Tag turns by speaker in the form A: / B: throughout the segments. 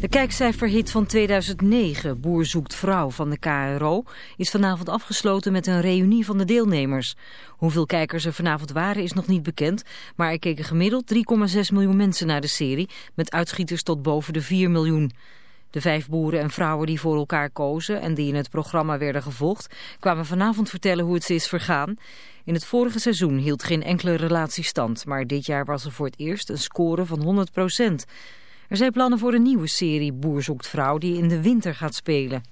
A: De kijkcijferhit van 2009, Boer zoekt vrouw van de KRO, is vanavond afgesloten met een reunie van de deelnemers. Hoeveel kijkers er vanavond waren is nog niet bekend, maar er keken gemiddeld 3,6 miljoen mensen naar de serie, met uitschieters tot boven de 4 miljoen. De vijf boeren en vrouwen die voor elkaar kozen en die in het programma werden gevolgd, kwamen vanavond vertellen hoe het ze is vergaan. In het vorige seizoen hield geen enkele relatie stand, maar dit jaar was er voor het eerst een score van 100 procent. Er zijn plannen voor een nieuwe serie Boer zoekt vrouw die in de winter gaat spelen.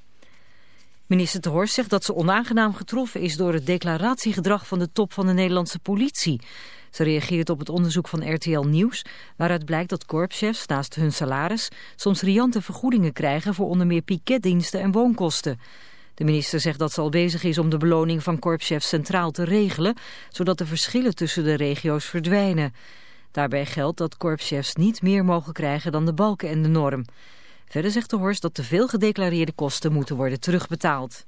A: Minister de Horst zegt dat ze onaangenaam getroffen is door het declaratiegedrag van de top van de Nederlandse politie. Ze reageert op het onderzoek van RTL Nieuws, waaruit blijkt dat korpschefs naast hun salaris soms riante vergoedingen krijgen voor onder meer piketdiensten en woonkosten. De minister zegt dat ze al bezig is om de beloning van korpschefs centraal te regelen, zodat de verschillen tussen de regio's verdwijnen. Daarbij geldt dat korpschefs niet meer mogen krijgen dan de balken en de norm. Verder zegt de Horst dat te veel gedeclareerde kosten moeten worden terugbetaald.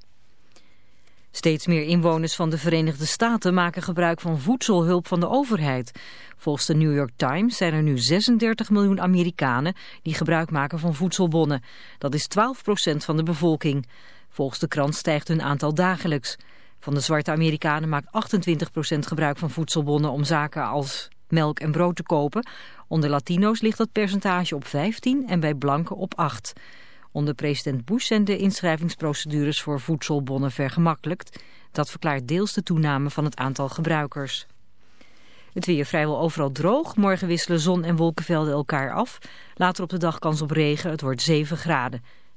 A: Steeds meer inwoners van de Verenigde Staten maken gebruik van voedselhulp van de overheid. Volgens de New York Times zijn er nu 36 miljoen Amerikanen die gebruik maken van voedselbonnen. Dat is 12 procent van de bevolking. Volgens de krant stijgt hun aantal dagelijks. Van de zwarte Amerikanen maakt 28 procent gebruik van voedselbonnen om zaken als melk en brood te kopen. Onder Latino's ligt dat percentage op 15 en bij blanken op 8. Onder president Bush zijn de inschrijvingsprocedures voor voedselbonnen vergemakkelijkt. Dat verklaart deels de toename van het aantal gebruikers. Het weer vrijwel overal droog. Morgen wisselen zon en wolkenvelden elkaar af. Later op de dag kans op regen. Het wordt 7 graden.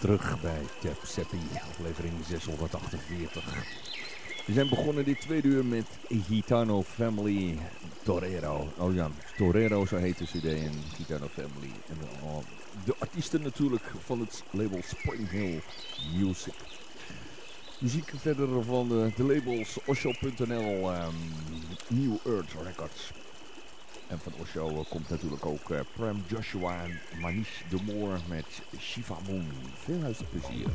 B: Terug bij Tap Seppi, aflevering 648. We zijn begonnen dit tweede uur met Gitano Family Torero. Oh ja, Torero, zo heet de cd en Gitano Family. En uh, de artiesten natuurlijk van het label Spring Hill Music. Muziek verder van de, labels Osho.nl, um, New Earth Records. Van Osho komt natuurlijk ook uh, Prem Joshua en Manish de Moor met Shiva Moon. Veel luisterplezier.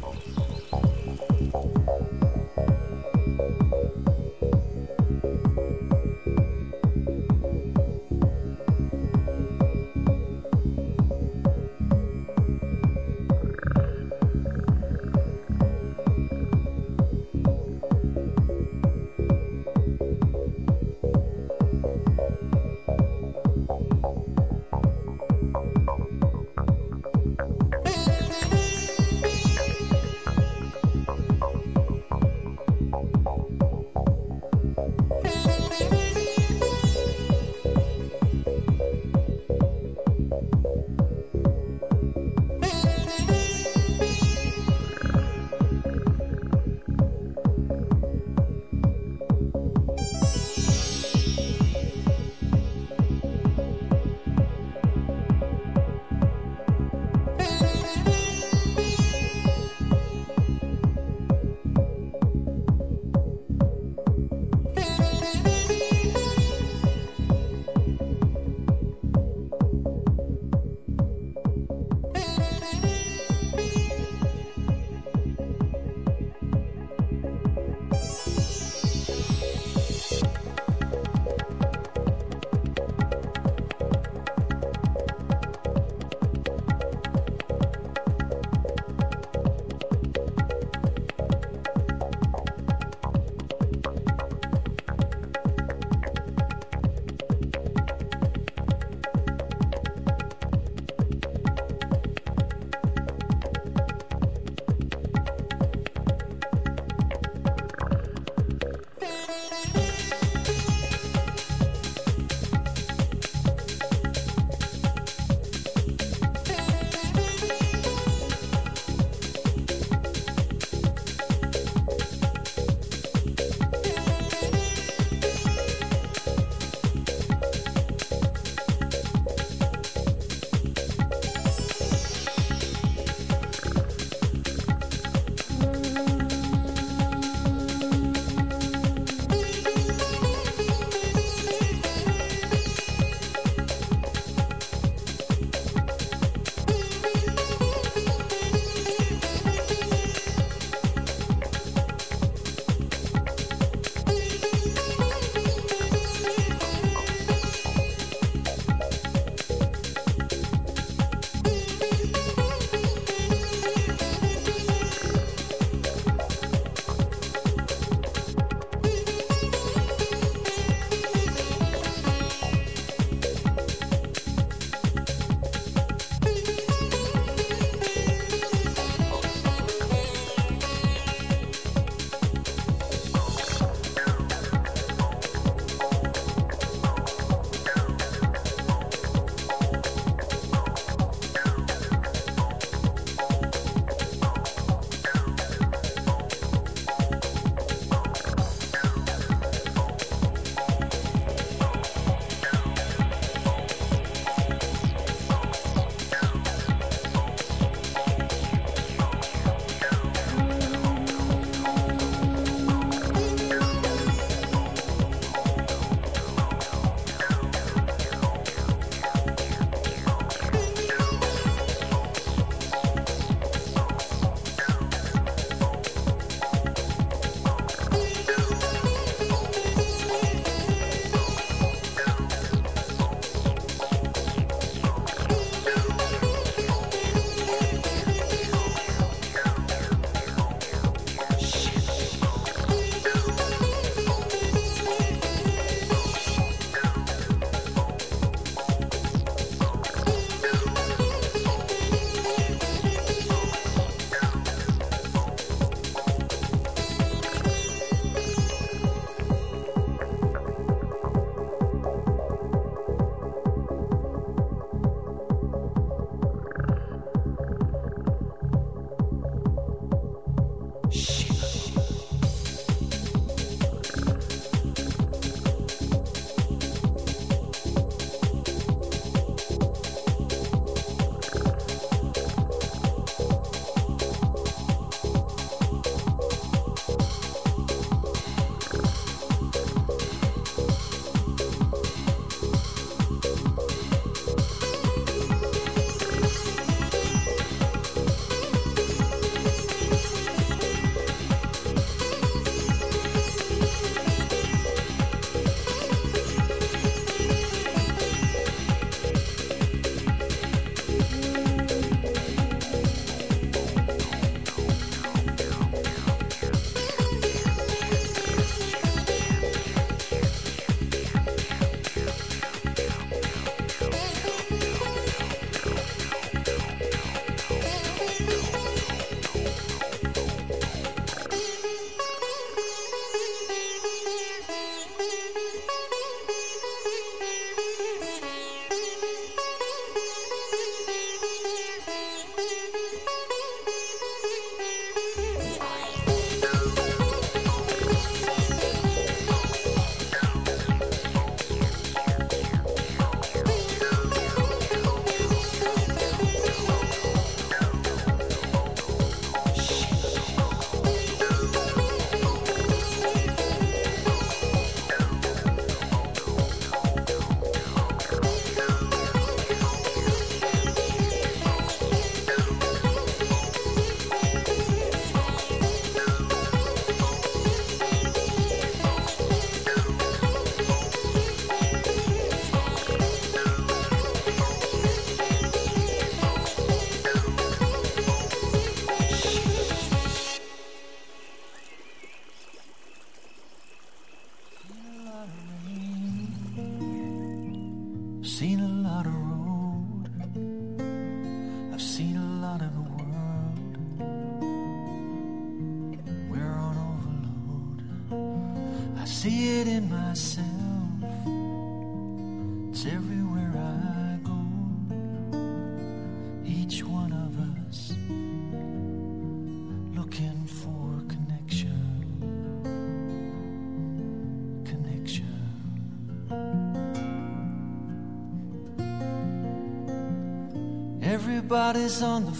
C: God is on the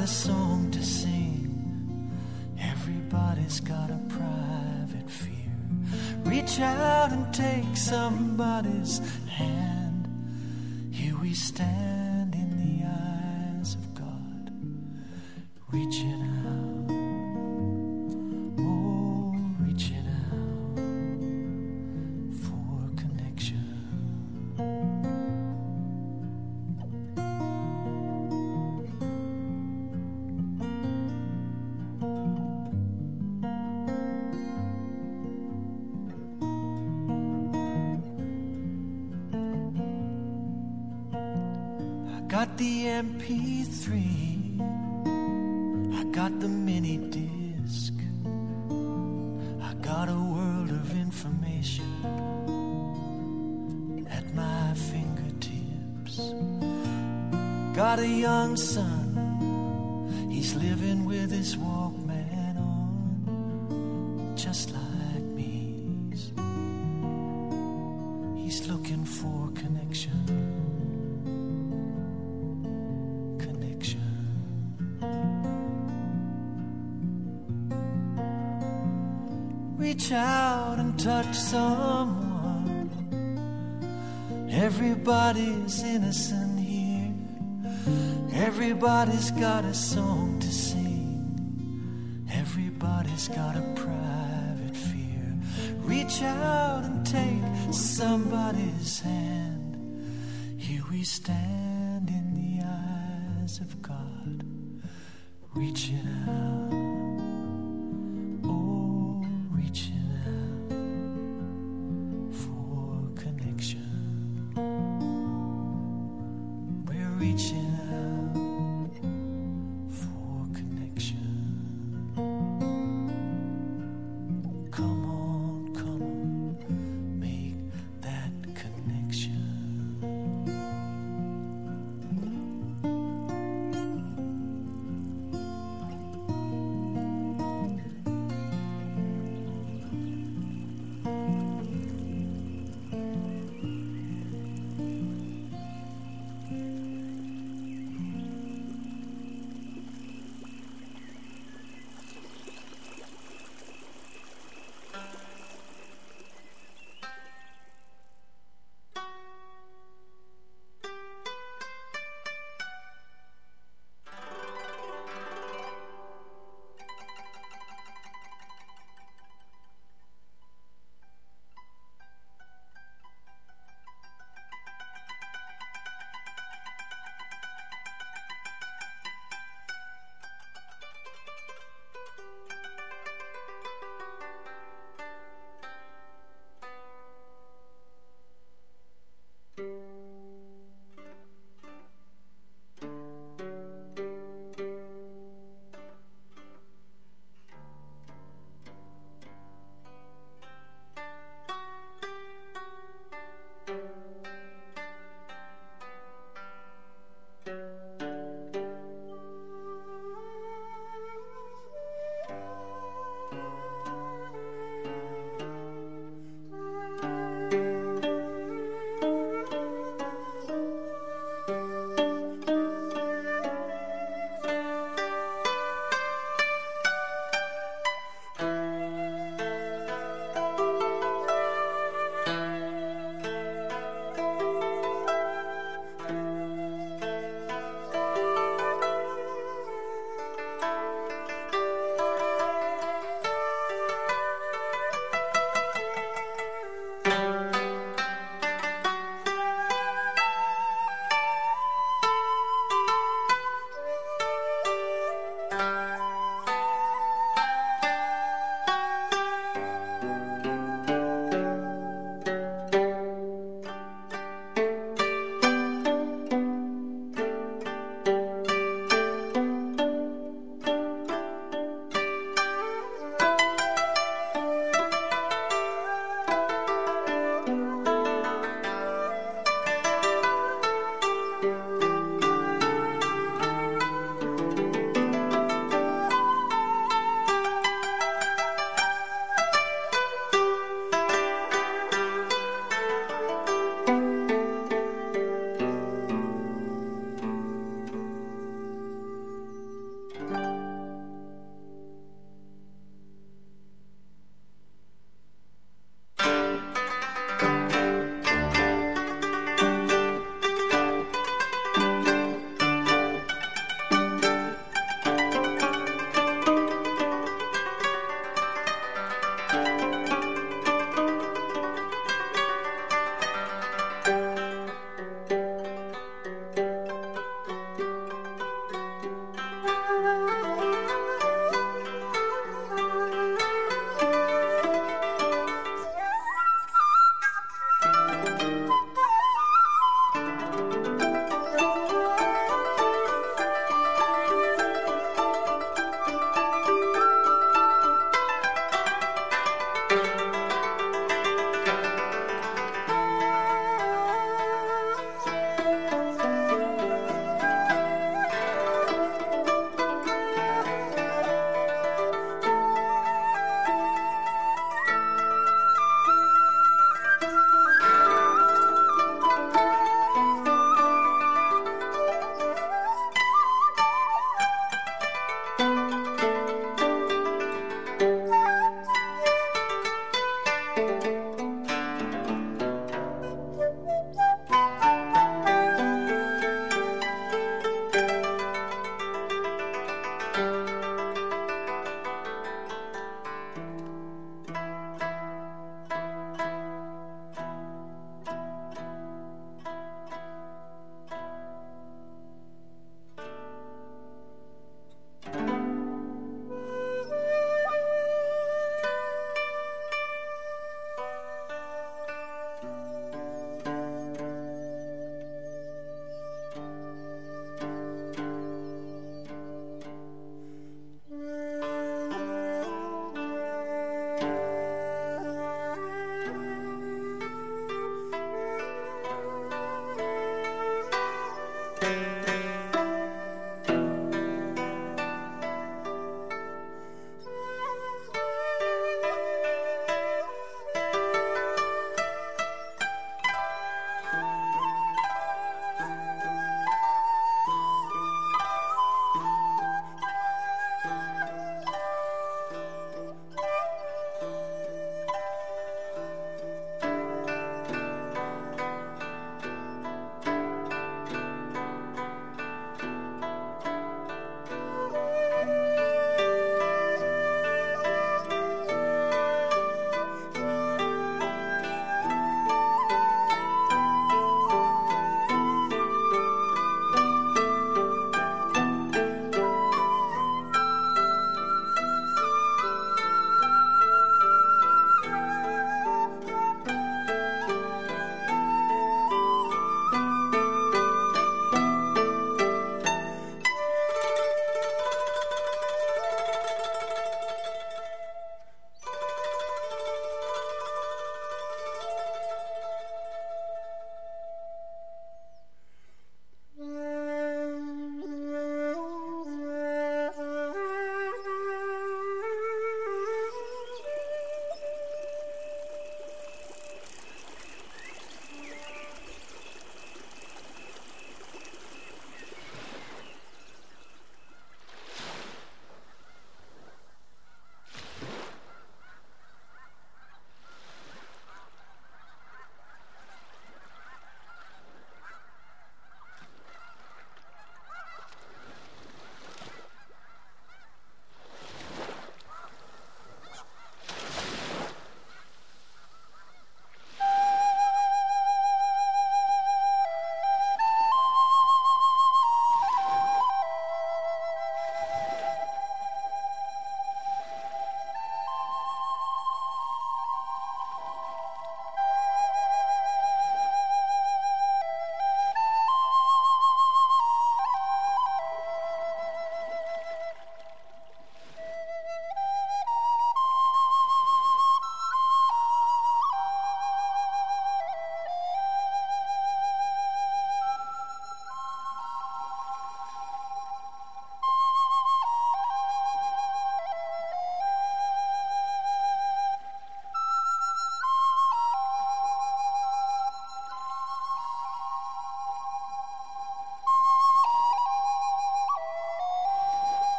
C: got a song to sing. Everybody's got a private fear. Reach out and take somebody's hand. Here we stand the MP3. I got the mini disc. I got a world of information at my fingertips. Got a young son. He's living with his Walkman Reach out and touch someone. Everybody's innocent here. Everybody's got a song to sing. Everybody's got a private fear. Reach out and take somebody's hand. Here we stand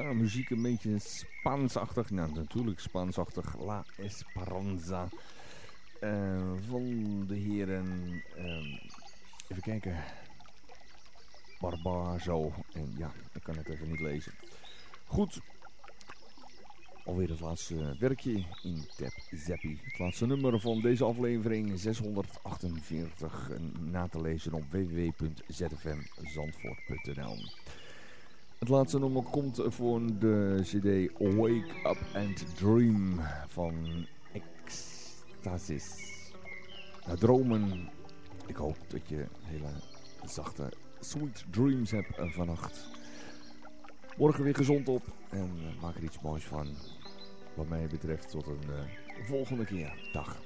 B: gitaarmuziek, een beetje Spaansachtig. Nou, natuurlijk Spaansachtig. La Esperanza. Uh, van de heren, uh, even kijken, Barbazo. En ja, ik kan het even niet lezen. Goed, alweer het laatste werkje in Tap Zappie. Het laatste nummer van deze aflevering 648 na te lezen op www.zfmzandvoort.nl Het laatste nummer komt voor de cd Wake Up and Dream van Ecstasis. Nou, dromen, ik hoop dat je hele zachte sweet dreams hebt vannacht. Morgen weer gezond op en maak er iets moois van wat mij betreft tot een uh, volgende keer. Dag.